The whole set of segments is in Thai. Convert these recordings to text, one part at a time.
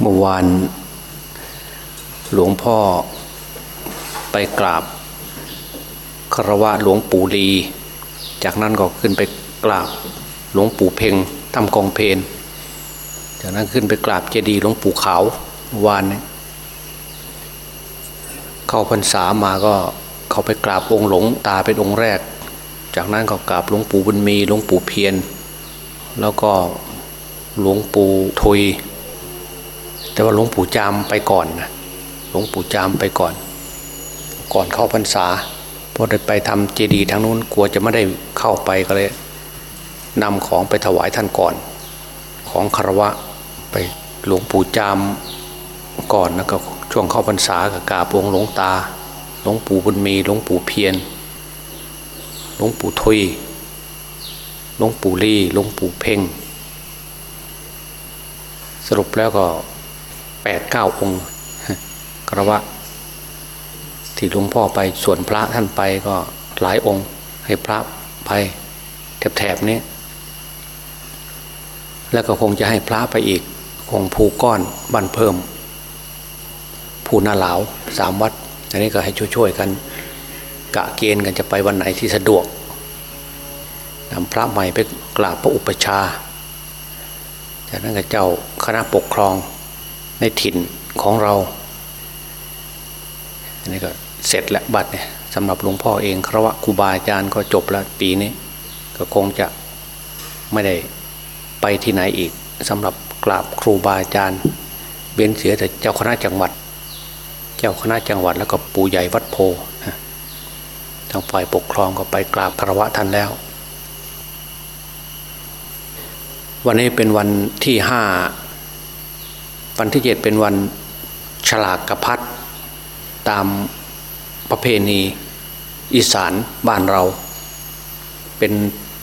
เมื่อวานหลวงพ่อไปกราบคารวะหลวงปู่ลี จากนั้นก็ขึ้นไปกราบหลวงปู่เพ่งทำกองเพนจากนั้นขึ้นไปกราบเจดีย์หลวงปู่ขาววานเข้าพรรษามาก็เขาไปกราบองค์หลวงตาเป็นองค์แรก จากนั้นก็กราบหลวงปู่บุญมีหลวงปู่เพียรแล้วก็หลวงปู่ทุย แต่ว่าหลวงปู่จามไปก่อนนะหลวงปู่จามไปก่อน ก่อนเข้าพรรษาเพราะได้ไปทำเจดีย์ทางนู้นกลัวจะไม่ได้เข้าไปก็เลยนำของไปถวายท่านก่อน ของคารวะไปหลวงปู่จามก่อนแล้วก็ช่วงเข้าพรรษากับกาบองหลวงตาหลวงปู่บุญมีหลวงปู่เพียรหลวงปู่ทุยหลวงปู่ลี่หลวงปู่เพ่ง สรุปแล้วก็ แปดเก้าองค์กระวะที่หลวงพ่อไปส่วนพระท่านไปก็หลายองค์ ให้พระไปแถบๆนี้ แล้วก็คงจะให้พระไปอีกคงภูก้อนบ้านเพิ่ม ภูนาหลาวสามวัดอันนี้ก็ให้ช่วยๆกัน กะเกณฑ์กันจะไปวันไหนที่สะดวกนำพระใหม่ไปกราบพระอุปชาจากนั้นก็เจ้าคณะปกครอง ในถิ่นของเราอันนี้ก็เสร็จแล้วบัตรเนี่ยสำหรับหลวงพ่อเองครวะครูบาอาจารย์ก็จบแล้วปีนี้ ก็คงจะไม่ได้ไปที่ไหนอีกสำหรับกราบครูบาอาจารย์เว้นเสียแต่เจ้าคณะจังหวัด เจ้าคณะจังหวัดแล้วก็ปู่ใหญ่วัดโพทางฝ่ายปกครองก็ไปกราบครวะท่านแล้ว วันนี้เป็นวันที่ห้า วันที่เจ็ดเป็นวันฉลากกระพัดตามประเพณีอีสานบ้านเรา เป็น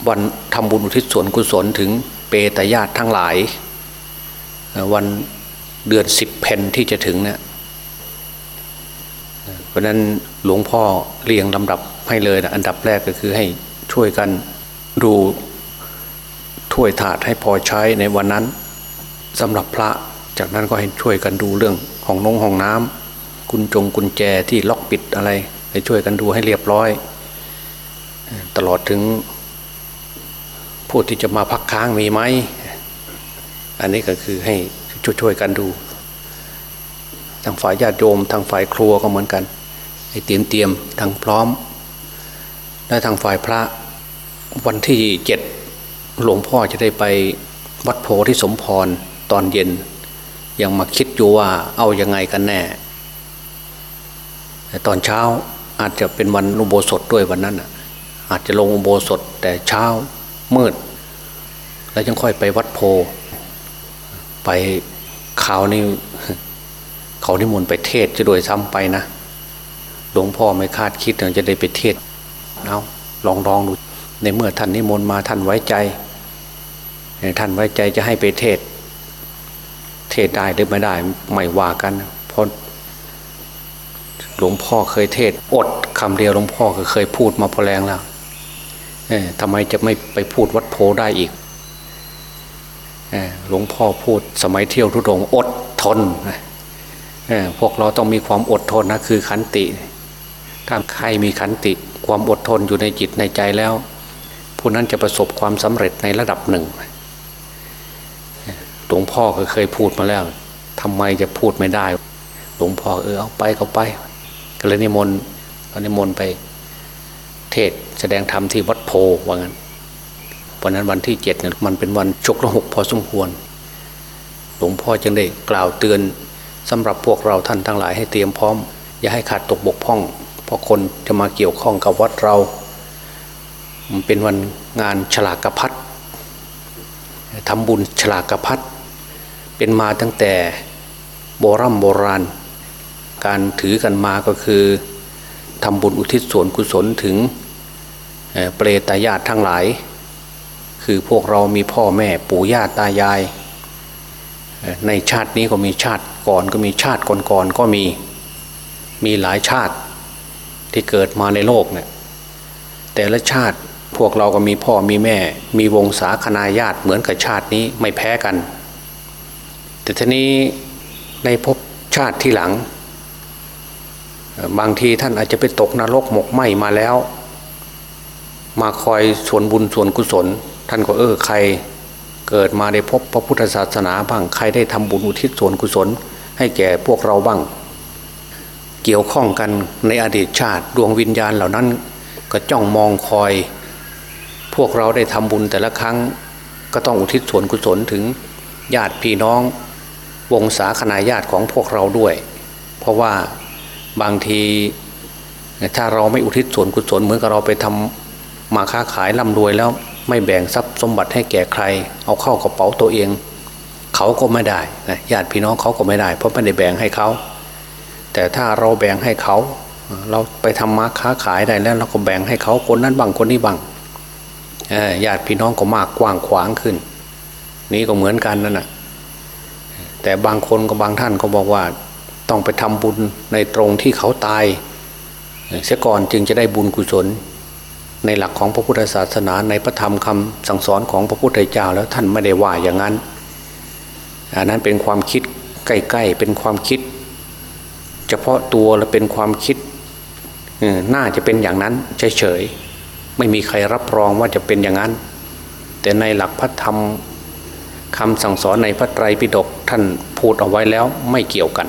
วันทำบุญอุทิศส่วนกุศลถึงเปตญาติทั้งหลาย วันเดือนสิบเพนที่จะถึงเนี่ยเพราะนั้นหลวงพ่อเรียงลำดับให้เลยนะอันดับแรกก็คือให้ช่วยกันดูถ้วยถาดให้พอใช้ในวันนั้นสำหรับพระ จากนั้นก็ให้ช่วยกันดูเรื่องห้องนงห้องน้ำกุญจงกุญแจที่ล็อกปิดอะไร ให้ช่วยกันดูให้เรียบร้อย ตลอดถึงผู้ที่จะมาพักค้างมีไหม อันนี้ก็คือให้ช่วยๆกันดู ทางฝ่ายญาติโยม ทางฝ่ายครัวก็เหมือนกัน ให้เตรียมเตรียมทางพร้อม และทางฝ่ายพระวันที่เจ็ดหลวงพ่อจะได้ไปวัดโพธิสมพรตอนเย็น ยังมาคิดอยู่ว่าเอาอยัางไงกันแน่แต่ตอนเช้าอาจจะเป็นวันอุโบสถด้วยวันนั้นอาจจะลงอุโบสถแต่เช้ามืด แล้วยังค่อยไปวัดโพ ไปข่าวนี้เขานิมนต์ไปเทศจะโดยซ้ำไปนะหลวงพ่อไม่คาดคิดว่าจะได้ไปเทศเอาลองลองดูในเมื่อท่านนิมนต์มาท่านไว้ใจ ท่านไว้ใจจะให้ไปเทศ เทศได้หรือไม่ได้ไม่ว่ากันเพราะหลวงพ่อเคยเทศ อดคำเดียวหลวงพ่อก็เคยพูดมาพอแรงแล้วทำไมจะไม่ไปพูดวัดโพได้อีกหลวงพ่อพูดสมัยเที่ยวทุดงอดทนพวกเราต้องมีความอดทนนะคือขันติ ถ้าใครมีขันติ ความอดทนอยู่ในจิตในใจแล้ว ผู้นั้นจะประสบความสำเร็จในระดับหนึ่ง หลวงพ่อก็เคยพูดมาแล้วทำไมจะพูดไม่ได้ หลวงพ่อเออเอาไปก็ไป ก็เลยนิมนต์ก็นิมนต์ไป เทศแสดงธรรมที่วัดโพว่างั้นวันนั้นวันที่เจ็ดเนี่ยมันเป็นวันชกระหกพอสมควร หลวงพ่อจึงได้กล่าวเตือนสำหรับพวกเราท่านทั้งหลายให้เตรียมพร้อม อย่าให้ขาดตกบกพร่อง เพราะคนจะมาเกี่ยวข้องกับวัดเรา มันเป็นวันงานฉลากระพัดทำบุญฉลากกระพัด เป็นมาตั้งแต่โบรโบราณ การถือกันมาก็คือทำบุญอุทิศส่วนกุศลถึงเปรตญาติทั้งหลาย คือพวกเรามีพ่อแม่ปู่ย่าตายาย ในชาตินี้ก็มีชาติก่อนก็มีชาติก่อนๆก็มีมีหลายชาติที่เกิดมาในโลกเนี่ยแต่ละชาติพวกเราก็มีพ่อมีแม่ มีวงศาคณาญาติเหมือนกับชาตินี้ไม่แพ้กัน แต่ทีนี้ในภพชาติที่หลัง บางทีท่านอาจจะไปตกนรกหมกไหมมาแล้ว มาคอยส่วนบุญส่วนกุศล ท่านก็เออใครเกิดมาได้พบพระพุทธศาสนาบ้างใครได้ทำบุญอุทิศส่วนกุศล ให้แก่พวกเราบ้าง เกี่ยวข้องกันในอดีตชาติดวงวิญญาณเหล่านั้น ก็จ้องมองคอย พวกเราได้ทำบุญแต่ละครั้ง ก็ต้องอุทิศส่วนกุศลถึงญาติพี่น้อง วงศาคณาญาติของพวกเราด้วย เพราะว่าบางทีถ้าเราไม่อุทิศส่วนกุศลเหมือนกับเราไปทำมาค้าขายร่ำรวยแล้วไม่แบ่งทรัพย์สมบัติให้แก่ใคร เอาเข้ากระเป๋าตัวเอง เขาก็ไม่ได้นะญาติพี่น้องเขาก็ไม่ได้ เพราะไม่ได้แบ่งให้เขา แต่ถ้าเราแบ่งให้เขา เราไปทำมาค้าขายได้แล้วเราก็แบ่งให้เขาคนนั้นบางคนนี้บางญาติพี่น้องก็มากกว้างขวางขึ้น นี่ก็เหมือนกันนั่นแหะ แต่บางคนก็บางท่านก็บอกว่า ต้องไปทำบุญในตรงที่เขาตายเสียก่อนจึงจะได้บุญกุศล ในหลักของพระพุทธศาสนาในพระธรรมคำสั่งสอนของพระพุทธเจ้าแล้วท่านไม่ได้ว่าอย่างนั้นอันนั้นเป็นความคิดใกล้ๆเป็นความคิด เฉพาะตัวและเป็นความคิดน่าจะเป็นอย่างนั้นเฉยๆไม่มีใครรับรองว่าจะเป็นอย่างนั้น แต่ในหลักพระธรรม คำสั่งสอนในพระไตรปิฎกท่านพูดเอาไว้แล้วไม่เกี่ยวกัน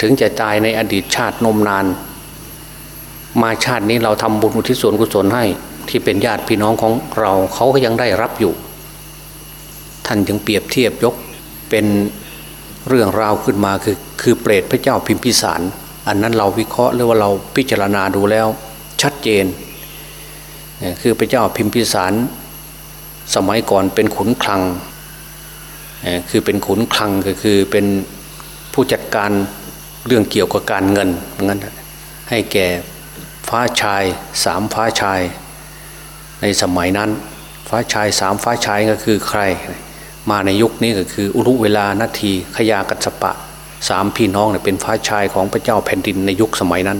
ถึงจะตายในอดีตชาตินมนาน มาชาตินี้เราทำบุญอุทิศส่วนกุศลให้ที่เป็นญาติพี่น้องของเราเขาก็ยังได้รับอยู่ ท่านจึงเปรียบเทียบยกเป็นเรื่องราวขึ้นมาคือคือเปรตพระเจ้าพิมพิสาร อันนั้นเราวิเคราะห์หรือว่าเราพิจารณาดูแล้วชัดเจน คือพระเจ้าพิมพิสาร สมัยก่อนเป็นขุนคลังคือเป็นขุนคลังก็คือเป็นผู้จัดการเรื่องเกี่ยวกับการเงินงั้นให้แก่ฟ้าชายสามฟ้าชาย ในสมัยนั้น ฟ้าชายสามฟ้าชายก็คือใคร มาในยุคนี้ก็คืออุรุเวลานาทีขยากัสปะสามพี่น้องเนี่ยเป็นฟ้าชายของพระเจ้าแผ่นดินในยุคสมัยนั้น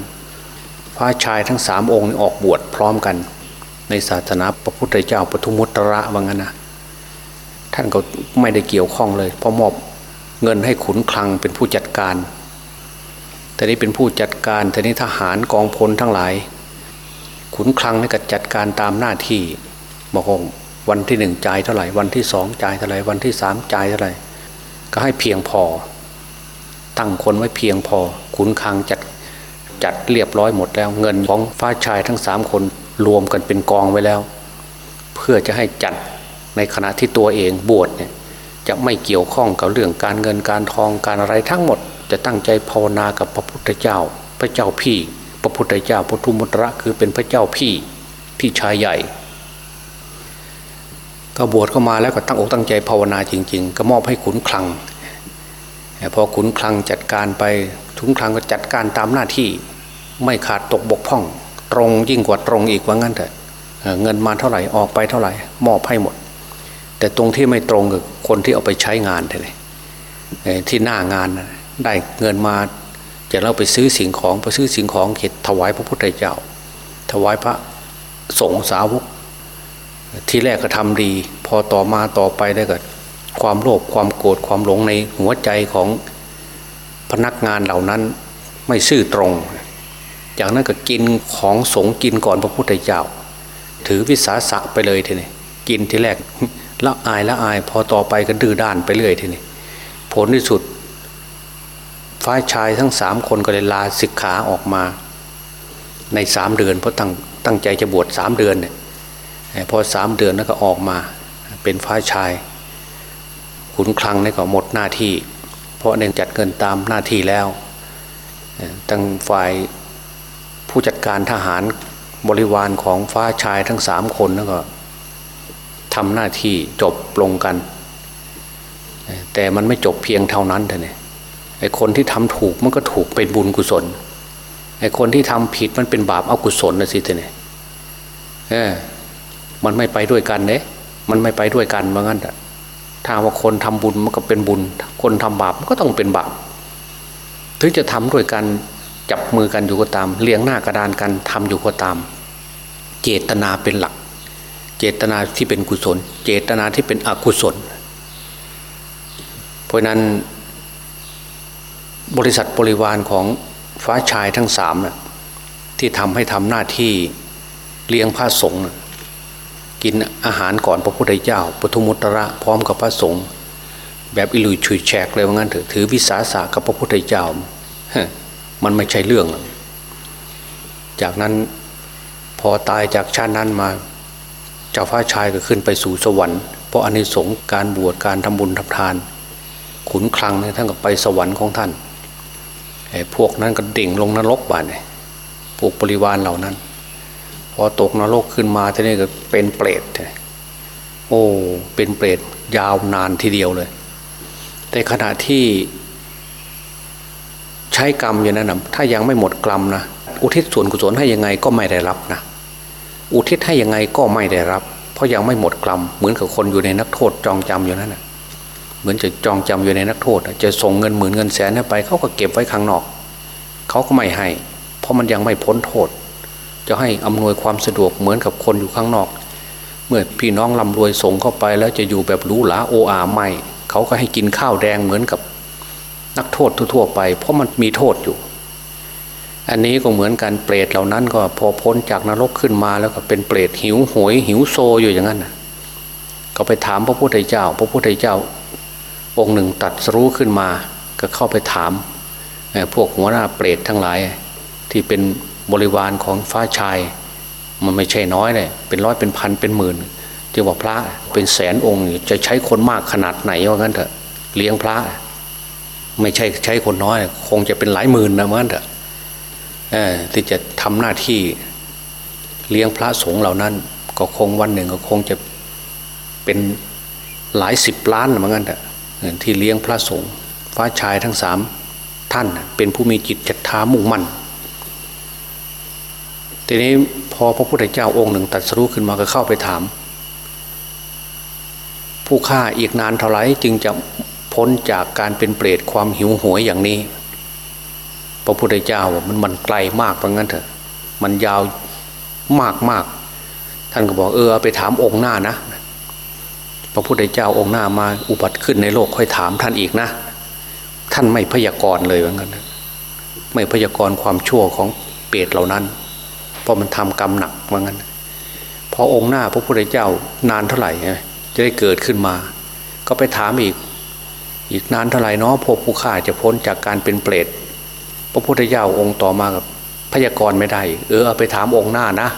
ฟ้าชายทั้งสามองค์ออกบวชพร้อมกัน ในศาสนาพระพุทธเจ้าปทุมุตระว่างั้นนะท่านก็ไม่ได้เกี่ยวข้องเลยเพราะมอบเงินให้ขุนคลังเป็นผู้จัดการ แต่นี้เป็นผู้จัดการแต่นี้ทหารกองพลทั้งหลาย ขุนคลังนี่ก็จัดการตามหน้าที่บอกว่าวันที่หนึ่งจ่ายเท่าไหร่วันที่สองจ่ายเท่าไหร่วันที่สามจ่ายเท่าไหร่ก็ให้เพียงพอ ตั้งคนไว้เพียงพอ ขุนคลังจัดจัดเรียบร้อยหมดแล้ว เงินของฟ้าชายทั้งสามคน รวมกันเป็นกองไว้แล้ว เพื่อจะให้จัดในขณะที่ตัวเองบวชเนี่ยจะไม่เกี่ยวข้องกับเรื่องการเงินการทองการอะไรทั้งหมด จะตั้งใจภาวนากับพระพุทธเจ้า พระเจ้าพี่ พระพุทธเจ้าพุทธมุตระคือเป็นพระเจ้าพี่พี่ชายใหญ่ก็บวชเข้ามาแล้วก็ตั้งอกตั้งใจภาวนาจริง ๆ ก็มอบให้ขุนคลังพอขุนคลังจัดการไปทุนคลังก็จัดการตามหน้าที่ไม่ขาดตกบกพร่อง ตรงยิ่งกว่าตรงอีกว่างั้นเถอะเงินมาเท่าไหร่ออกไปเท่าไหร่มอบให้หมด แต่ตรงที่ไม่ตรงกับคนที่เอาไปใช้งานเลยที่หน้างานได้เงินมาจะเราไปซื้อสิ่งของไปซื้อสิ่งของเขตถวายพระพุทธเจ้า ถวายพระสงฆ์สาวก ที่แรกก็ทำดี พอต่อมาต่อไปได้ก็ความโลภความโกรธความหลงในหัวใจของพนักงานเหล่านั้นไม่ซื่อตรง จากนั้นก็กินของสงกินก่อนพระพุทธเจ้า ถือวิสาสะไปเลยทีนี้กินทีแรกละอายละอายพอต่อไปก็ดื้อด้านไปเรื่อยทีนี้ผลที่สุด ฝ่ายชายทั้งสามคนก็เลยลาสิกขาออกมา ในสามเดือนเพราะตั้งตั้งใจจะบวชสามเดือนเนี่ยพอสามเดือนแล้วก็ออกมา เป็นฝ่ายชาย ขุนคลังนี่ก็หมดหน้าที่ เพราะเนื่องจัดเงินตามหน้าที่แล้วตั้งฝ่าย ผู้จัดการทหารบริวารของฟ้าชายทั้งสามคนนั่นก็ทำหน้าที่จบลงกัน แต่มันไม่จบเพียงเท่านั้นเท่านี้ไอ้คนที่ทำถูกมันก็ถูกเป็นบุญกุศลไอ้คนที่ทำผิดมันเป็นบาปอกุศลนะสิเท่านี่เออมันไม่ไปด้วยกันเนี่ยมันไม่ไปด้วยกันเหมือนกันถ้าว่าคนทำบุญมันก็เป็นบุญ คนทำบาปมันก็ต้องเป็นบาป ถึงจะทำด้วยกัน จับมือกันอยู่ก็ตามเลี้ยงหน้ากระดานกันทำอยู่ก็ตาม เจตนาเป็นหลัก เจตนาที่เป็นกุศล เจตนาที่เป็นอกุศล เพราะนั้นบริษัทบริวารของฟ้าชายทั้งสามนะที่ทำให้ทำหน้าที่เลี้ยงพระสงฆ์น่ะกินอาหารก่อนพระพุทธเจ้าปทุมุตระพร้อมกับพระสงฆ์แบบอิลุยชุยแฉกเลยว่างั้นเถอะถือวิสาสะกับพระพุทธเจ้า มันไม่ใช่เรื่อง จากนั้นพอตายจากชาตินั้นมาเจ้าฟ้าชายก็ขึ้นไปสู่สวรรค์ เพราะอานิสงส์การบวชการทำบุญทำทาน ขุนคลังเนี่ยท่านก็ไปสวรรค์ของท่านไอ้พวกนั้นก็ดิ่งลงนรกบ้านเนี่ยพวกบริวารเหล่านั้น พอตกนรกขึ้นมาทีนี้ก็เป็นเปรตโอ้เป็นเปรตยาวนานทีเดียวเลย แต่ขณะที่ ช้กรรมอยู่นั้นนะถ้ายังไม่หมดกรรมนะอุทิศส่วนกุศลให้ยังไงก็ไม่ได้รับนะอุทิศให้ยังไงก็ไม่ได้รับ เพราะยังไม่หมดกรรมเหมือนกับคนอยู่ในนักโทษจองจำอยู่นั่นนะเหมือนจะจองจำอยู่ในนักโทษ จะส่งเงินหมื่นเงินแสนไปเขาก็เก็บไว้ข้างนอกเขาก็ไม่ให้ เพราะมันยังไม่พ้นโทษ จะให้อำนวยความสะดวกเหมือนกับคนอยู่ข้างนอก เมื่อพี่น้องร่ำรวยส่งเข้าไปแล้วจะอยู่แบบรู้หราโออาไม่เขาก็ให้กินข้าวแดงเหมือนกับ นักโทษทั่วๆไป เพราะมันมีโทษอยู่ อันนี้ก็เหมือนกันเปรตเหล่านั้นก็พอพ้นจากนรกขึ้นมาแล้วก็เป็นเปรตหิวโหยหิวโซอยู่อย่างนั้นก็ไปถามพระพุทธเจ้า พระพุทธเจ้า องค์หนึ่งตัดสรู้ขึ้นมา ก็เข้าไปถามพวกหัวหน้าเปรตทั้งหลาย ที่เป็นบริวารของฟ้าชาย มันไม่ใช่น้อยเลยเป็นร้อยเป็นพันเป็นหมื่นที่ว่าพระเป็นแสนองค์จะใช้คนมากขนาดไหนว่างั้นเถอะเลี้ยงพระ ไม่ใช่ใช้คนน้อย คงจะเป็นหลายหมื่นนะว่างั้นเถอะที่จะทำหน้าที่เลี้ยงพระสงฆ์เหล่านั้น ก็คงวันหนึ่งก็คงจะเป็นหลายสิบล้านนะว่างั้นเถอะที่เลี้ยงพระสงฆ์ฟ้าชายทั้งสามท่านเป็นผู้มีจิตศรัทธามุ่งมั่นทีนี้พอพระพุทธเจ้าองค์หนึ่งตัดสรู้ขึ้นมาก็เข้าไปถาม ผู้ฆ่าอีกนานเท่าไหร่จึงจะ พ้นจากการเป็นเปรตความหิวโหยอย่างนี้ พระพุทธเจ้ามันมันไกลมากเพราะงั้นเถอะ มันยาวมากมากท่านก็บอกเออไปถามองค์หน้านะ พระพุทธเจ้าองค์หน้ามาอุบัติขึ้นในโลกค่อยถามท่านอีกนะ ท่านไม่พยากรณ์เลยว่างั้นนะไม่พยากรณ์ความชั่วของเปรตเหล่านั้น เพราะมันทำกรรมหนักว่างั้นพอองค์หน้าพระพุทธเจ้านานเท่าไหร่จะได้เกิดขึ้นมา ก็ไปถามอีก อีกนานเท่าไหร่เนาะพวกผู้ฆ่าจะพ้นจากการเป็นเปรตพระพุทธเจ้าองค์ต่อมากับพยากรณ์ไม่ได้ เออเอาไปถามองค์หน้านะ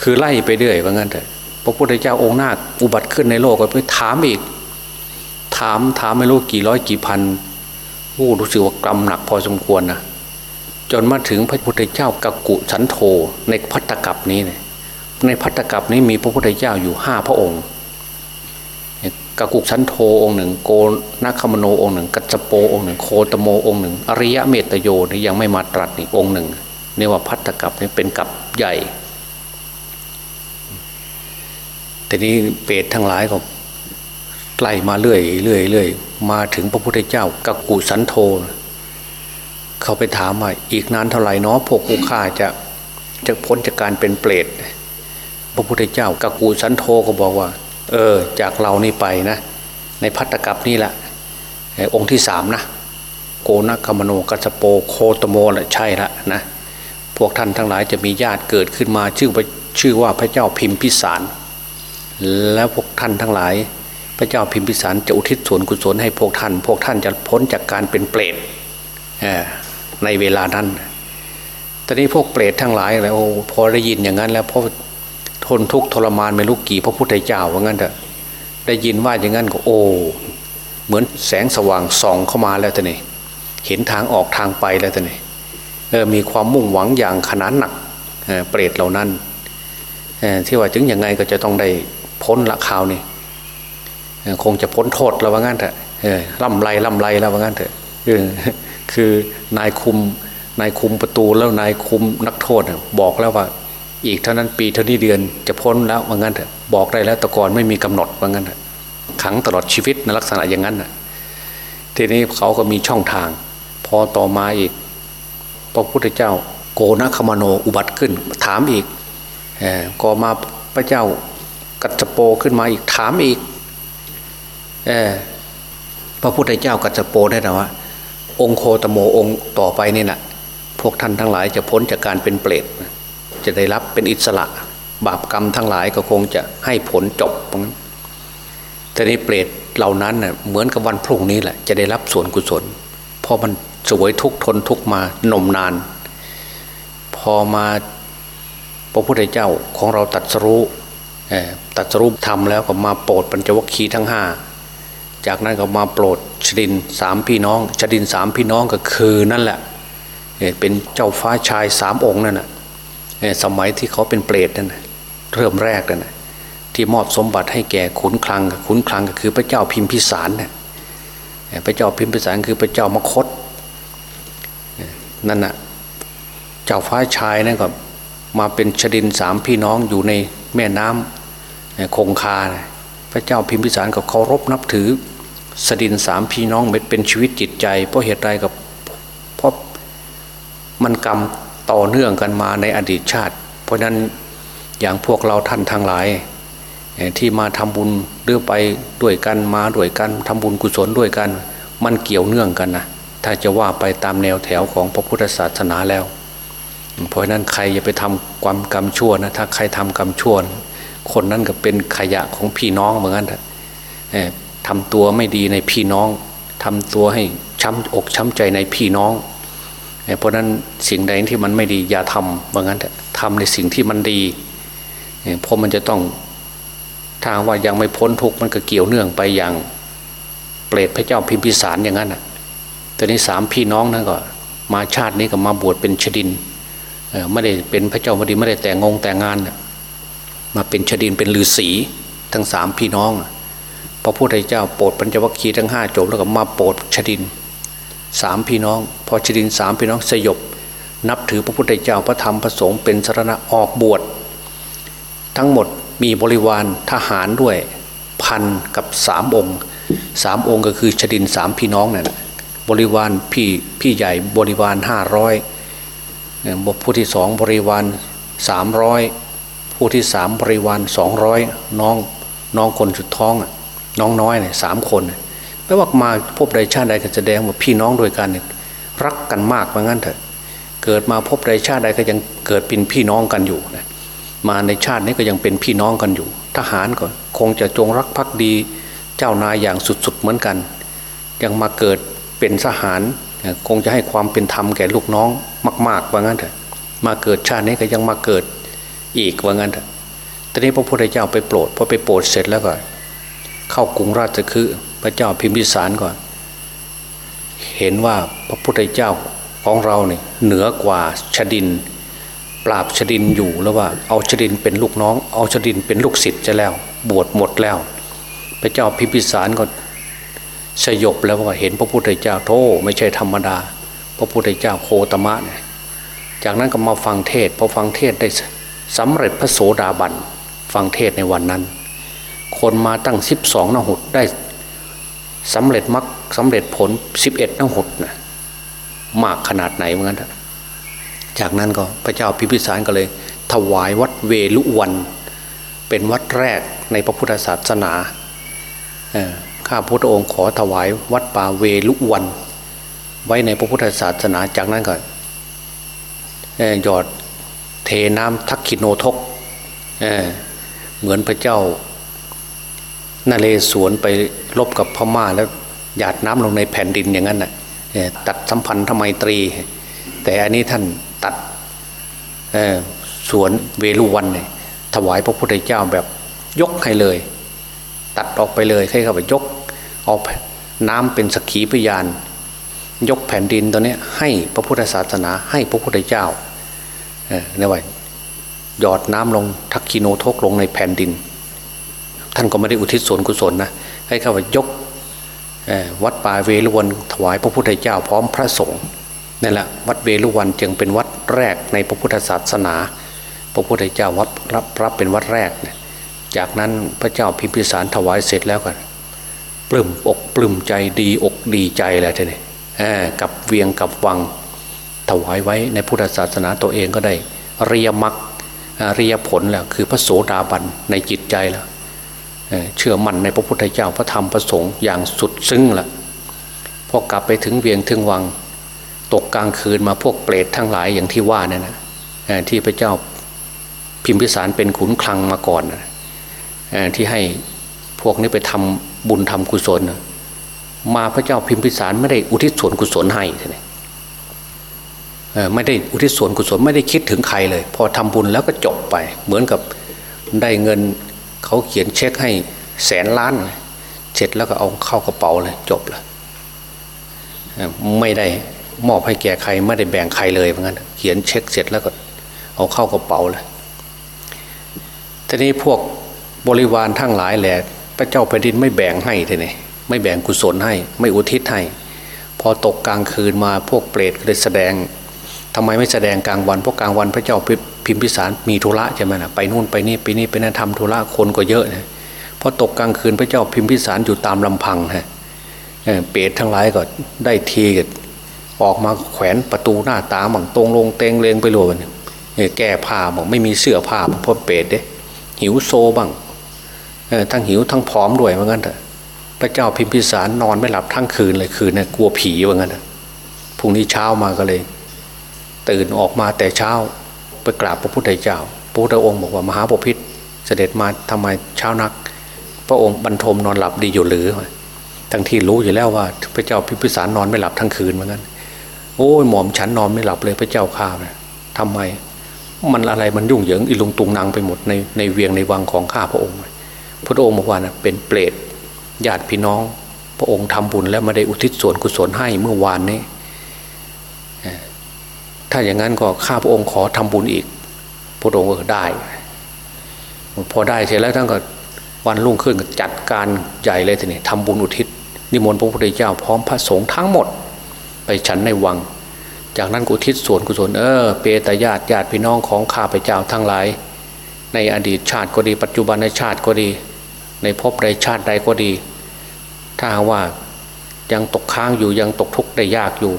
คือไล่ไปเรื่อยว่างั้นเถอะพระพุทธเจ้าองค์หน้าอุบัติขึ้นในโลกก็ไปถามอีก ถามถามไม่รู้กี่ร้อยกี่พันโอ้รู้สึกว่ากรรมหนักพอสมควรนะจนมาถึงพระพุทธเจ้ากักกุสันโธในพัตตกับนี้เนี่ยในพัตตกับนี้มีพระพุทธเจ้าอยู่ห้าพระองค์ กักกุสันโธองหนึ่งโกนัคคมโนองหนึ่ง กัจโปองหนึ่งโคตโมองหนึ่ง อริยะเมตโยนี่ยังไม่มาตรัสนี่องหนึ่งเนี่ยว่าพัตตกับนี่เป็นกับใหญ่แต่นี้เปรตทั้งหลายก็ไล่มาเรื่อยเรื่อยเรื่อยมาถึงพระพุทธเจ้ากักกุสันโธเขาไปถามว่าอีกนานเท่าไหร่เนาะพวกผู้ฆ่าจะจะพ้นจากการเป็นเปรตพระพุทธเจ้ากักกูสันโธก็บอกว่า เออจากเรานี่ไปนะ ในพัตตกับนี่แหละองค์ที่สามนะโกนัคมโนกัสโปโคตโมแหละใช่ละนะพวกท่านทั้งหลายจะมีญาติเกิดขึ้นมาชื่อว่าชื่อว่าพระเจ้าพิมพิสาร แล้วพวกท่านทั้งหลาย พระเจ้าพิมพิสารจะอุทิศส่วนกุศลให้พวกท่าน พวกท่านจะพ้นจากการเป็นเปรตในเวลานั้นตอนนี้พวกเปรตทั้งหลายแล้วพอได้ยินอย่างนั้นแล้วพอ นทุกข์ทรมานไม่รู้กี่พระพุทธเจ้าว่างั้นเถอะได้ยินว่าอย่างนั้นก็โอ้เหมือนแสงสว่างส่องเข้ามาแล้วท่านี่เห็นทางออกทางไปแล้วท่านี่เออมีความมุ่งหวังอย่างขนาดหนักเเปรตเหล่านั้นที่ว่าถึงยังไงก็จะต้องได้พ้นละคราวนี่คงจะพ้นโทษแล้วว่างั้นเถอะล่ำไรล่ำไรแล้วว่างั้นเถอะคือนายคุมนายคุมประตูแล้วนายคุมนักโทษบอกแล้วว่า อีกเท่านั้นปีเท่านี้เดือนจะพ้นแล้วว่างั้นเถอะบอกได้แล้วต่ก่อนไม่มีกำหนดว่างั้นเถอะขังตลอดชีวิตในลักษณะอย่างนั้นน่ะทีนี้เขาก็มีช่องทาง พอต่อมาอีกพระพุทธเจ้าโกนคมโนอุบัติขึ้น ถามอีกอก็มาพระเจ้ากัจจโปขึ้นมาอีกถามอีกอพระพุทธเจ้ากัจจโปได้นะว่า องค์โคตโมองค์ต่อไปนี่แหละพวกท่านทั้งหลายจะพ้นจากการเป็นเปรต จะได้รับเป็นอิสระ บาปกรรมทั้งหลายก็คงจะให้ผลจบแต่นี้เปรตเหล่านั้นเน่ะเหมือนกับวันพรุ่งนี้แหละจะได้รับส่วนกุศลเพราะมันสวยทุกทนทุกมานมนาน พอมาพระพุทธเจ้าของเราตัดสรู้ตัดสรุปทำแล้วก็มาโปรดปัญจวัคคีย์ทั้งห้าจากนั้นก็มาโปรดชดินสามพี่น้องชดินสามพี่น้องก็คือนั่นแหละเป็นเจ้าฟ้าชายสามองค์นั่นแหละ สมัยที่เขาเป็นเปรตนั่นเริ่มแรกนั่นที่มอบสมบัติให้แก่ขุนคลังขุนคลังก็คือพระเจ้าพิมพิสารน่พระเจ้าพิมพิสารคือพระเจ้ามคตนั่นน่ะเจ้าฟ้าชายนั่นก็มาเป็นชดินสามพี่น้องอยู่ในแม่น้ำคงคาพระเจ้าพิมพิสารก็เคารพนับถือสดินสามพี่น้องเป็นชีวิตจิตใจ เพราะเหตุใดกับเพราะมันกรรม ต่อเนื่องกันมาในอดีตชาติ เพราะนั้นอย่างพวกเราท่านทั้งหลาย ที่มาทำบุญเรื่อไปด้วยกันมาด้วยกันทำบุญกุศลด้วยกัน มันเกี่ยวเนื่องกันนะถ้าจะว่าไปตามแนวแถวของพระพุทธศาสนาแล้ว เพราะนั้นใครอย่าไปทำความกรรมชั่วนะถ้าใครทำกรรมชั่วคนนั้นก็เป็นขยะของพี่น้องเหมือนกันทำตัวไม่ดีในพี่น้องทำตัวให้ช้ำอกช้ำใจในพี่น้อง เพราะนั้นสิ่งใดที่มันไม่ดีอย่าทำเหมือนกันทำในสิ่งที่มันดีเพราะมันจะต้องทาว่ายังไม่พ้นทุกมันก็เกี่ยวเนื่องไปอย่างเปรตพระเจ้าพิมพิสารอย่างนั้นอะแต่นี้สามพี่น้องนั่นก็ มาชาตินี้ก็มาบวชเป็นชดินไม่ได้เป็นพระเจ้าพอดีไม่ได้แต่งงงแต่งงาน มาเป็นชดินเป็นฤาษีทั้งสามพี่น้องพระพุทธเจ้าโปรดปัญจวัคคีย์ทั้งห้าจบแล้วก็มาโปรดชดิน สามพี่น้อง พอชดินสามพี่น้องสยบ นับถือพระพุทธเจ้าพระธรรมพระสงฆ์เป็นสรณะออกบวช ทั้งหมดมีบริวารทหารด้วยพันกับสามองค์สามองค์ก็คือชดินสามพี่น้องนี่ยบริวารพี่พี่ใหญ่บริวารห้าร้อยผู้ที่สองบริวารสามร้อยผู้ที่สามบริวารสองร้อยน้องน้องคนสุดท้องน้องน้อยเนี่ยสามคน ไม่ว่ามาพบใดชาติใดก็แสดงว่าพี่น้องโดยกันรักกันมากเหมือนกันเถอะ เกิดมาพบใดชาติใดก็ยังเกิดเป็นพี่น้องกันอยู่นะมาในชาตินี้ก็ยังเป็นพี่น้องกันอยู่ ทหารก็คงจะจงรักภักดีเจ้านายอย่างสุดๆเหมือนกัน ยังมาเกิดเป็นทหารคงจะให้ความเป็นธรรมแก่ลูกน้องมากๆว่างั้นเถอะมาเกิดชาตินี้ก็ยังมาเกิดอีกว่างั้นเถอะตอนนี้พระพุทธเจ้าไปโปรดพอไปโปรดเสร็จแล้วก็ เข้ากรุงราชคือ พระเจ้าพิมพิสารก่อน เห็นว่าพระพุทธเจ้าของเราเนี่ยเหนือกว่าชดิน ปราบชดินอยู่แล้วว่า เอาชดินเป็นลูกน้อง เอาชดินเป็นลูกศิษย์จะแล้ว บวชหมดแล้ว พระเจ้าพิมพิสารก็สยบแล้วว่าเห็นพระพุทธเจ้าโธ่ไม่ใช่ธรรมดา พระพุทธเจ้าโคตมะเนี่ยจากนั้นก็มาฟังเทศพอฟังเทศได้สำเร็จพระโสดาบันฟังเทศในวันนั้น คนมาตั้งสิบสองนหุดได้ สำเร็จมรรคสำเร็จผลสิบเอ็ดนหดนะมากขนาดไหนเหมือนกันจากนั้นก็พระเจ้าพิพิสารก็เลย ถวายวัดเวลุวัน เป็นวัดแรกในพระพุทธศาสนาข้าพุทธองค์ขอถวายวัดป่าเวลุวัน ไว้ในพระพุทธศาสนาจากนั้นก็หยอดเทน้ำทักขิโนทกเเหมือนพระเจ้า นาเลสวนไปลบกับพม่าแล้วหยาดน้ำลงในแผ่นดินอย่างนั้นน่ะตัดสัมพันธ์ทำไมตรี แต่อันนี้ท่านตัดสวนเวลุวันเนี่ยถวายพระพุทธเจ้าแบบยกให้เลย ตัดออกไปเลยให้เขาไปยกเอาน้ำเป็นสกีพยาน ยกแผ่นดินตัวนี้ให้พระพุทธศาสนาให้พระพุทธเจ้าเนี่ยว่าหยอดน้ำลงทักคีโนทกลงในแผ่นดิน ท่านก็ไม่ได้อุทิศส่วนกุศลนะให้เข้าไปยกวัดป่าเวรุวันถวายพระพุทธเจ้าพร้อมพระสงฆ์นั่นแหละวัดเวรุวันจึงเป็นวัดแรกในพระพุทธศาสนา พระพุทธเจ้าวัดรับรับเป็นวัดแรกนจากนั้นพระเจ้าพิมพิสารถวายเสร็จแล้วกันปลื้มอกปลื้มใจดีอกดีใจแหละทีนี้กับเวียงกับวังถวายไว้ในพุทธศาสนาตัวเองก็ได้เรียมักเรียผลแล้วคือพระโสดาบันในจิตใจแล้ว เชื่อมั่นในพระพุทธเจ้าพระธรรมพระสงฆ์อย่างสุดซึ้งละพอกลับไปถึงเวียงถึงวัง ตกกลางคืนมาพวกเปรตทั้งหลายอย่างที่ว่าเนั่นนะที่พระเจ้าพิมพิสารเป็นขุนคลังมาก่อนนะที่ให้พวกนี้ไปทำบุญทำกุศลนะมาพระเจ้าพิมพิสารไม่ได้อุทิศส่วนกุศลให้เลยไม่ได้อุทิศส่วนกุศลไม่ได้คิดถึงใครเลย พอทำบุญแล้วก็จบไป เหมือนกับได้เงิน เขาเขียนเช็คให้แสนล้าน เสร็จแล้วก็เอาเข้ากระเป๋าเลยจบเลยไม่ได้มอบให้แก่ใครไม่ได้แบ่งใครเลยเหมือนกันเขียนเช็คเสร็จแล้วก็เอาเข้ากระเป๋าเลยทีนี้พวกบริวารทั้งหลายแหละพระเจ้าแผ่นดินไม่แบ่งให้ทีนี้ไม่แบ่งกุศลให้ ไม่อุทิศให้พอตกกลางคืนมาพวกเปรตเลยแสดงทำไมไม่แสดงกลางวันเพราะกลางวันพระเจ้า พิมพิสารมีธุระใช่ไหมนะไปนู่นไปนี่ไปนี่ไปนั่นทำธุระคนก็เยอะนะพอตกกลางคืนพระเจ้าพิมพิสารอยู่ตามลำพังฮะเปรตทั้งหลายก็ได้ทีกันออกมาแขวนประตูหน้าตาหมั่งตรงลงเตงเลงไปเลยแก้ผ้าบอกไม่มีเสื้อผ้าเพราะเปรตเด้หิวโซบ้างทั้งหิวทั้งพร้อมด้วยเหมือนกันเถอะพระเจ้าพิมพิสารนอนไม่หลับทั้งคืนเลยคืนนะกลัวผีเหมือนกันพรุ่งนี้เช้ามาก็เลย ตื่นออกมาแต่เช้า ไปกราบพระพุทธเจ้า พระพุทธองค์บอกว่ามหาปพิธเสด็จมาทำไมเช้านัก พระองค์บรรทมนอนหลับดีอยู่หรือ ทั้งที่รู้อยู่แล้วว่าพระเจ้าพิพิสารนอนไม่หลับทั้งคืนเหมือนกันโอ้ยหมอมฉันนอนไม่หลับเลยพระเจ้าข้านะทำไมมันอะไรมันยุ่งเหยิงอิลุงตุงนางไปหมดในในเวียงในวังของข้าพระองค์ พระองค์บอกว่านะเป็นเปรตญาติพี่น้อง พระองค์ทำบุญแล้วไม่ได้อุทิศส่วนกุศลให้เมื่อวานนี้ ถ้าอย่างนั้นก็ข้าพระองค์ขอทำบุญอีก พระองค์ก็ได้ พอได้เสร็จแล้วท่านก็วันรุ่งขึ้นจัดการใหญ่เลยทีนี้ทำบุญอุทิศ นิมนต์พระพุทธเจ้าพร้อมพระสงฆ์ทั้งหมด ไปฉันในวัง จากนั้นกุทิศส่วนกุศลเออเปตญาติญาติพี่น้องของข้าพเจ้าทั้งหลาย ในอดีตชาติก็ดี ปัจจุบันในชาติก็ดี ในภพใดชาติใดก็ดี ถ้าว่ายังตกค้างอยู่ยังตกทุกข์ได้ยากอยู่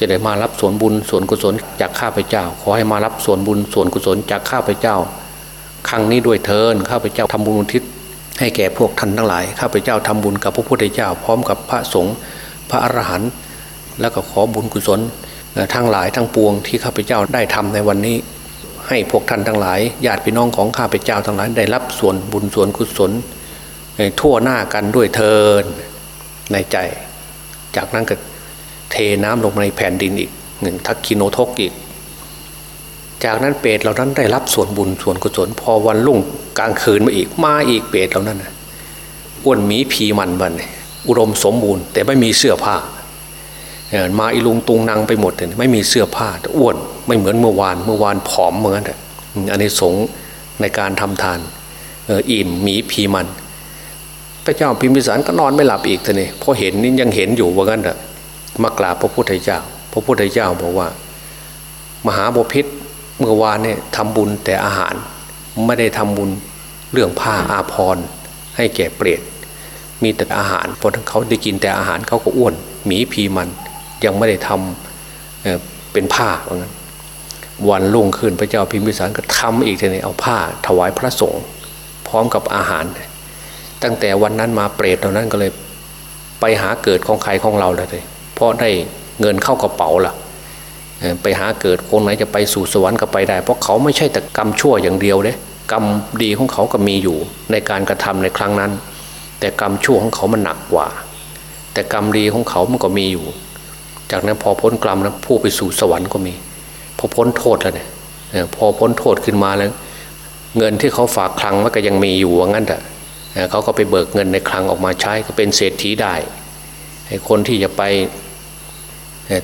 จะได้มารับส่วนบุญส่วนกุศลจากข้าพเจ้า ขอให้มารับส่วนบุญส่วนกุศลจากข้าพเจ้า ครั้งนี้ด้วยเทินข้าพเจ้าทำบุญอุทิศให้แก่พวกท่านทั้งหลายข้าพเจ้าทำบุญกับพระพุทธเจ้า พร้อมกับพระสงฆ์พระอรหันต์แล้วก็ขอบุญกุศลทั้งหลายทั้งปวงที่ข้าพเจ้าได้ทำในวันนี้ ให้พวกท่านทั้งหลายญาติพี่น้องของข้าพเจ้าทั้งหลายได้รับส่วนบุญส่วนกุศลทั่วหน้ากันด้วยเทินในใจ จากนั้นก็ เทน้ำลงในแผ่นดินอีกหนึ่งทักคิโนทกอีก จากนั้นเปรตเหล่านั้นได้รับส่วนบุญส่วนกุศลพอวันรุ่งกลางคืนมาอีกมาอีกเปรตเหล่านั้นอ้วนหมีผีมันบันอุดมสมบูรณ์ แต่ไม่มีเสื้อผ้ามาอีลุงตุงนางไปหมดเลยไม่มีเสื้อผ้าอ้วนไม่เหมือนเมื่อวานเมื่อวานผอมเหมือนกันอันนี้สงในการทำทานอิ่มหมีผีมันพระเจ้าพิมพิสารก็นอนไม่หลับอีกทีนี้พอเห็นนี่ยังเห็นอยู่ว่างั้นเถอะ มากราบพระพุทธเจ้า พระพุทธเจ้าบอกว่า มหาบพิษเมื่อวานเนี่ยทำบุญแต่อาหารไม่ได้ทำบุญเรื่องผ้าอาภรณ์ให้แก่เปรตมีแต่อาหารพอทั้งเขาได้กินแต่อาหารเขาก็อ้วนหมีพีมันยังไม่ได้ทำเเป็นผ้าว่างั้นวันลุ่งขึ้นพระเจ้าพิมพิสารก็ทำอีกทีนี้เอาผ้าถวายพระสงฆ์พร้อมกับอาหาร ตั้งแต่วันนั้นมาเปรตเหล่านั้นก็เลยไปหาเกิดของใครของเราเลย เพราะได้เงินเข้ากระเป๋าล่ะไปหาเกิดคนไหนจะไปสู่สวรรค์ก็ไปได้ เพราะเขาไม่ใช่แต่กรรมชั่วอย่างเดียวเด้กรรมดีของเขาก็มีอยู่ในการกระทำในครั้งนั้น แต่กรรมชั่วของเขามันหนักกว่า แต่กรรมดีของเขามันก็มีอยู่ จากนั้นพอพ้นกรรมแล้วผู้ไปสู่สวรรค์ก็มีพอพ้นโทษแล้วเนี่ยพอพ้นโทษขึ้นมาแล้ว เงินที่เขาฝากคลังมันก็ยังมีอยู่ว่างั้นแต่เขาก็ไปเบิกเงินในคลังออกมาใช้ก็เป็นเศรษฐีได้คนที่จะไป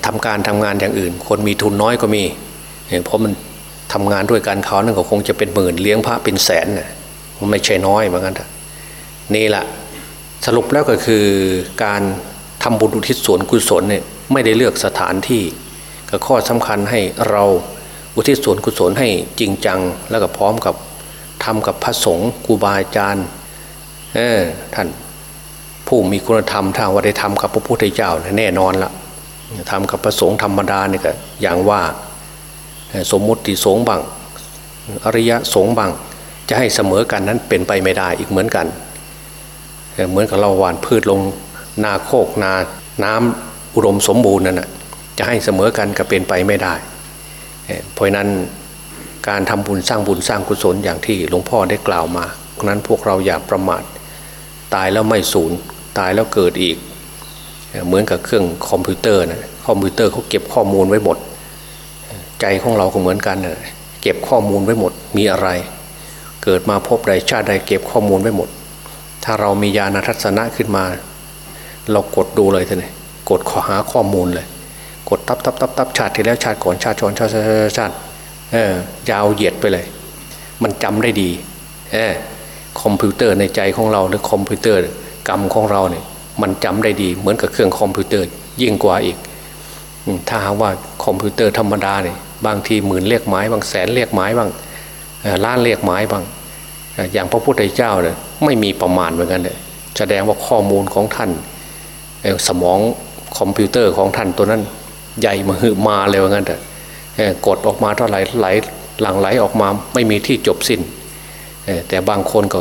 ทำการทำงานอย่างอื่น คนมีทุนน้อยก็มี เพราะมันทำงานด้วยการเขานั่นก็คงจะเป็นหมื่นเลี้ยงพระเป็นแสนน่ะมันไม่ใช่น้อยเหมือนกันนี่แหละสรุปแล้วก็คือการทำบุญอุทิศส่วนกุศลเนี่ยไม่ได้เลือกสถานที่ก็ข้อสำคัญให้เราอุทิศส่วนกุศลให้จริงจัง แล้วก็พร้อมกับทำกับพระสงฆ์ครูบาอาจารย์เออท่านผู้มีคุณธรรมถ้าว่าได้ทำกับพระพุทธเจ้าแน่นอนละ ทำกับพระสงฆ์ธรรมดาเนี่ยก็อย่างว่าสมมติสงฆ์บางอริยะสงฆ์บางจะให้เสมอกันนั้นเป็นไปไม่ได้อีกเหมือนกัน เหมือนกับเราหวานพืชลงนาโคกนาน้ำอุดมสมบูรณ์นั่นนะจะให้เสมอกันก็เป็นไปไม่ได้ เพราะนั้นการทำบุญสร้างบุญสร้างกุศลอย่างที่หลวงพ่อได้กล่าวมาเพราะนั้นพวกเราอย่าประมาทตายแล้วไม่สูญตายแล้วเกิดอีก เหมือนกับเครื่องคอมพิวเตอร์นะคอมพิวเตอร์เขาเก็บข้อมูลไว้หมด ใจของเราก็เหมือนกันนะเก็บข้อมูลไว้หมด มีอะไร เกิดมาพบใดชาติใดเก็บข้อมูลไว้หมด ถ้าเรามีญาณทัศนะขึ้นมา เรากดดูเลยท่านนี่กดขอหาข้อมูลเลย กดตับตับตับตับชาติที่แล้วชาติก่อนชาติก่อนชาติชาติชาติเออยาวเหยียดไปเลย มันจำได้ดีเออคอมพิวเตอร์ในใจของเราหรือคอมพิวเตอร์กรรมของเราเนี่ย มันจำได้ดี เหมือนกับเครื่องคอมพิวเตอร์ยิ่งกว่าอีก ถ้าหากว่าคอมพิวเตอร์ธรรมดาเนี่ยบางทีหมื่นเลขหมายบางแสนเลขหมายบางล้านเลขหมายบาง อย่างพระพุทธเจ้าเนี่ยไม่มีประมาณเหมือนกันเลยแสดงว่าข้อมูลของท่านสมองคอมพิวเตอร์ของท่านตัวนั้น ใหญ่มหึมาเลยว่างั้นแต่กดออกมาเท่าไหร่ไหลหลั่งไหลออกมาไม่มีที่จบสิน้นแต่บางคนก็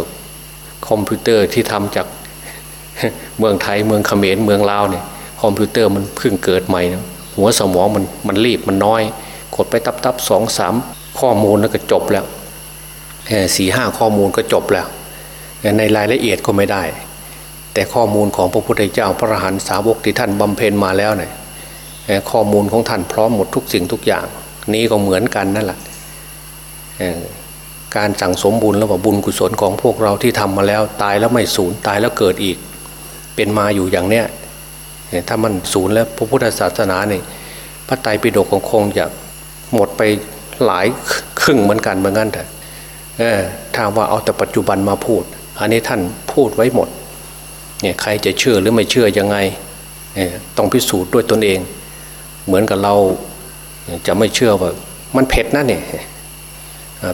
คอมพิวเตอร์ที่ทำจาก เมืองไทยเมืองเขมรเมืองลาวเนี่ยคอมพิวเตอร์มันเพิ่งเกิดใหม่นะหัวสมองมันมันลีบมันน้อย กดไปตับตับสองสามข้อมูลแล้วก็จบแล้วสี่ห้าข้อมูลก็จบแล้ว ในรายละเอียดก็ไม่ได้ แต่ข้อมูลของพระพุทธเจ้าพระอรหันตสาวกที่ท่านบำเพ็ญมาแล้วเนี่ยข้อมูลของท่านพร้อมหมดทุกสิ่งทุกอย่าง นี้ก็เหมือนกันนั่นแหละการสั่งสมบุญแล้วว่าบุญกุศลของพวกเราที่ทำมาแล้ว ตายแล้วไม่สูญตายแล้วเกิดอีก เป็นมาอยู่อย่างเนี้ยถ้ามันสูญแล้วพระพุทธศาสนาเนี่ยพระไตรปิฎกของคงจะหมดไปหลายครึ่งเหมือนกันเหมือนกันแต่ถ้าว่าเอาแต่ปัจจุบันมาพูด อันนี้ท่านพูดไว้หมดเนี่ยใครจะเชื่อหรือไม่เชื่อยังไงต้องพิสูจน์ด้วยตนเอง เหมือนกับเราจะไม่เชื่อว่า มันเผ็ดนะเนี่ย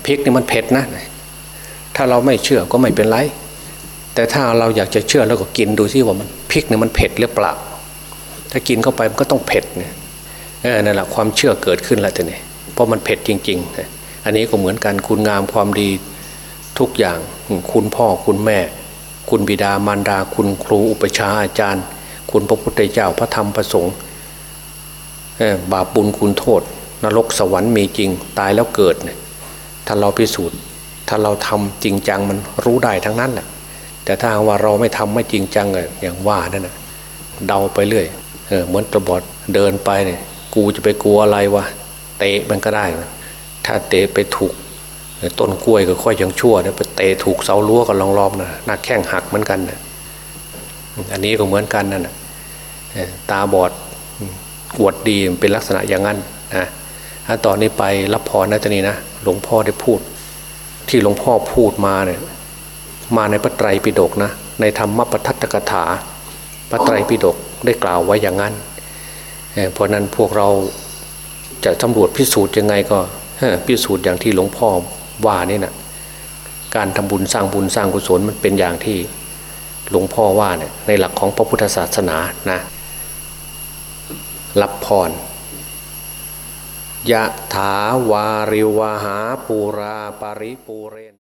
พริกนี่มันเผ็ดนะ ถ้าเราไม่เชื่อก็ไม่เป็นไร แต่ถ้าเราอยากจะเชื่อแล้วก็กินดูซิว่ามันพริกเนี่ยมันเผ็ดหรือเปล่า ถ้ากินเข้าไปมันก็ต้องเผ็ดเนี่ยนั่นแหละความเชื่อเกิดขึ้นแล้วแต่เนี่ยเพราะมันเผ็ดจริงๆ อันนี้ก็เหมือนกันคุณงามความดีทุกอย่างคุณพ่อคุณแม่ คุณบิดามารดา คุณครูอุปชาอาจารย์ คุณพระพุทธเจ้าพระธรรมพระสงฆ์บาปบุญคุณโทษ นรกสวรรค์มีจริงตายแล้วเกิดเนี่ยถ้าเราพิสูจน์ ถ้าเราทำจริงจังมันรู้ได้ทั้งนั้นแหละ แต่ถ้าว่าเราไม่ทำไม่จริงจังอย่างว่านั่นนะเดาไปเรื่อยเออเหมือนตะบอดเดินไปเนี่ยกูจะไปกลัวอะไรวะเตะมันก็ได้ ถ้าเตะไปถูกต้นกล้วยก็ค่อยยังชั่วนะไปเตะถูกเสารั้วก็ลองรอบนะหน้าแข้งหักเหมือนกันนะอันนี้ก็เหมือนกันนั่นนะตาบอดอวดดีเป็นลักษณะอย่างนั้นนะถ้าตอนนี้ไปรับพรนะตอนนี้นะหลวงพ่อได้พูด ที่หลวงพ่อพูดมาเนี่ย มาในพระไตรปิฎกนะในธรรมปทัตตกถา พระไตรปิฎกได้กล่าวไว้อย่างนั้นเพราะนั้นพวกเราจะตำรวจพิสูจน์ยังไงก็พิสูจน์อย่างที่หลวงพ่อว่านี่นะการทำบุญสร้างบุญสร้างกุศลมันเป็นอย่างที่หลวงพ่อว่าเนี่ยในหลักของพระพุทธศาสนานะรับพรยะถาวาริวหาปูราปริปูเร